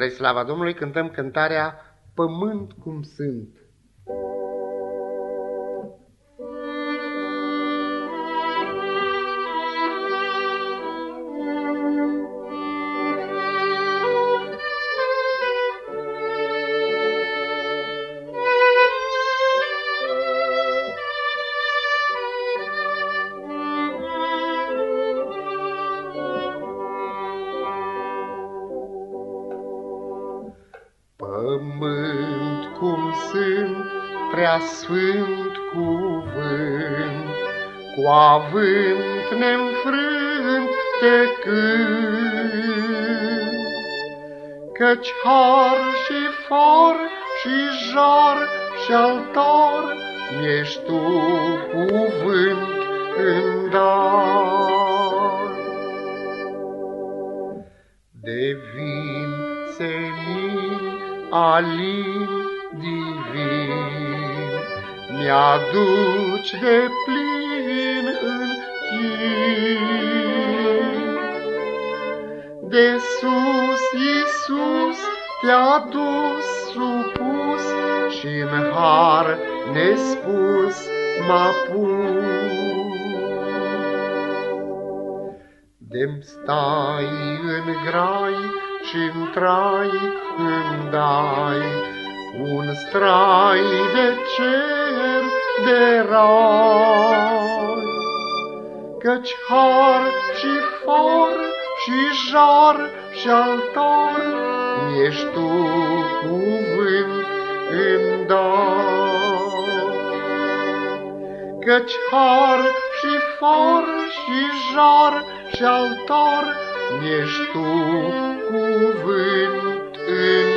Spre slava Domnului cântăm cântarea Pământ cum sunt. Pământ cum sunt, prea sfânt cuvânt, Cu avânt neînfrânt te cânt. Căci har și for și jar și altar, Ești tu cuvânt în dar. De vin senin alin divin, Mi-aduci de plin în chin. De sus, Iisus, te-a dus supus Și-n har nespus m-a pus. De-mi stai în grai și-n trai îmi dai un strai de cer de rai. Căci har și for și jar și altar, ești tu cuvânt în dar. Căci har și for și jar și altar, ești tu cuvânt în